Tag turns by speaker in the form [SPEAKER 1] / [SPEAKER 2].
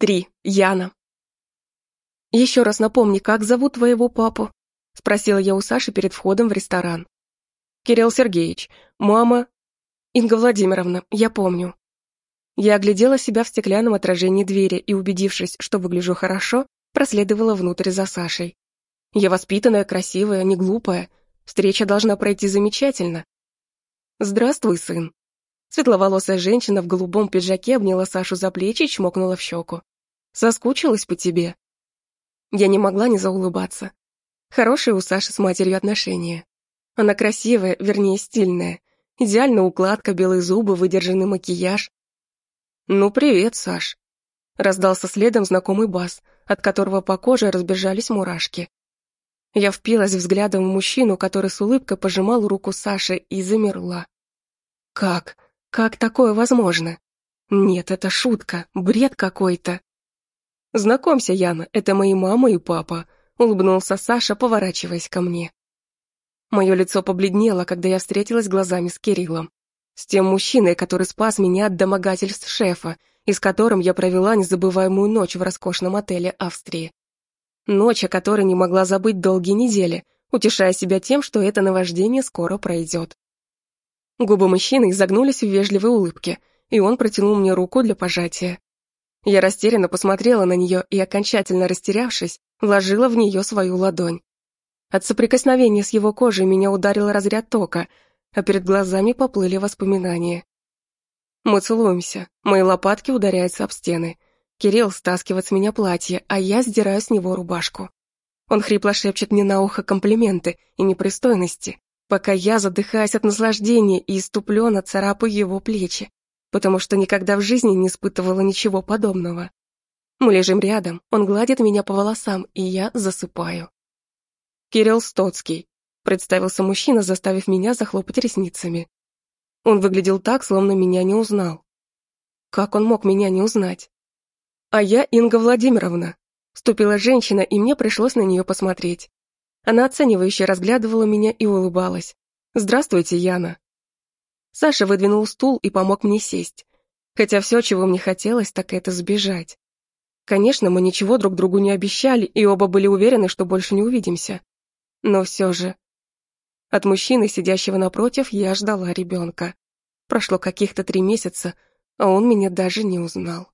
[SPEAKER 1] Три. Яна. «Еще раз напомни, как зовут твоего папу?» — спросила я у Саши перед входом в ресторан. «Кирилл Сергеевич. Мама...» «Инга Владимировна, я помню». Я оглядела себя в стеклянном отражении двери и, убедившись, что выгляжу хорошо, проследовала внутрь за Сашей. Я воспитанная, красивая, не глупая. Встреча должна пройти замечательно. «Здравствуй, сын». Светловолосая женщина в голубом пиджаке обняла Сашу за плечи и чмокнула в щеку. Соскучилась по тебе». Я не могла не заулыбаться. Хорошие у Саши с матерью отношения. Она красивая, вернее, стильная. Идеальная укладка, белые зубы, выдержанный макияж. «Ну, привет, Саш!» Раздался следом знакомый бас, от которого по коже разбежались мурашки. Я впилась взглядом в мужчину, который с улыбкой пожимал руку Саши, и замерла. «Как? Как такое возможно? Нет, это шутка, бред какой-то!» «Знакомься, Яна, это мои мама и папа», — улыбнулся Саша, поворачиваясь ко мне. Мое лицо побледнело, когда я встретилась глазами с Кириллом. С тем мужчиной, который спас меня от домогательств шефа, и с которым я провела незабываемую ночь в роскошном отеле Австрии. Ночь, о которой не могла забыть долгие недели, утешая себя тем, что это наваждение скоро пройдет. Губы мужчины изогнулись в вежливой улыбке, и он протянул мне руку для пожатия. Я растерянно посмотрела на нее и, окончательно растерявшись, вложила в нее свою ладонь. От соприкосновения с его кожей меня ударил разряд тока, а перед глазами поплыли воспоминания. Мы целуемся, мои лопатки ударяются об стены. Кирилл стаскивает с меня платье, а я сдираю с него рубашку. Он хрипло шепчет мне на ухо комплименты и непристойности, пока я задыхаюсь от наслаждения и иступленно царапаю его плечи потому что никогда в жизни не испытывала ничего подобного. Мы лежим рядом, он гладит меня по волосам, и я засыпаю. «Кирилл Стоцкий», — представился мужчина, заставив меня захлопать ресницами. Он выглядел так, словно меня не узнал. Как он мог меня не узнать? А я Инга Владимировна. Вступила женщина, и мне пришлось на нее посмотреть. Она оценивающе разглядывала меня и улыбалась. «Здравствуйте, Яна». Саша выдвинул стул и помог мне сесть. Хотя все, чего мне хотелось, так это сбежать. Конечно, мы ничего друг другу не обещали, и оба были уверены, что больше не увидимся. Но все же... От мужчины, сидящего напротив, я ждала ребенка. Прошло каких-то три месяца, а он меня даже не узнал.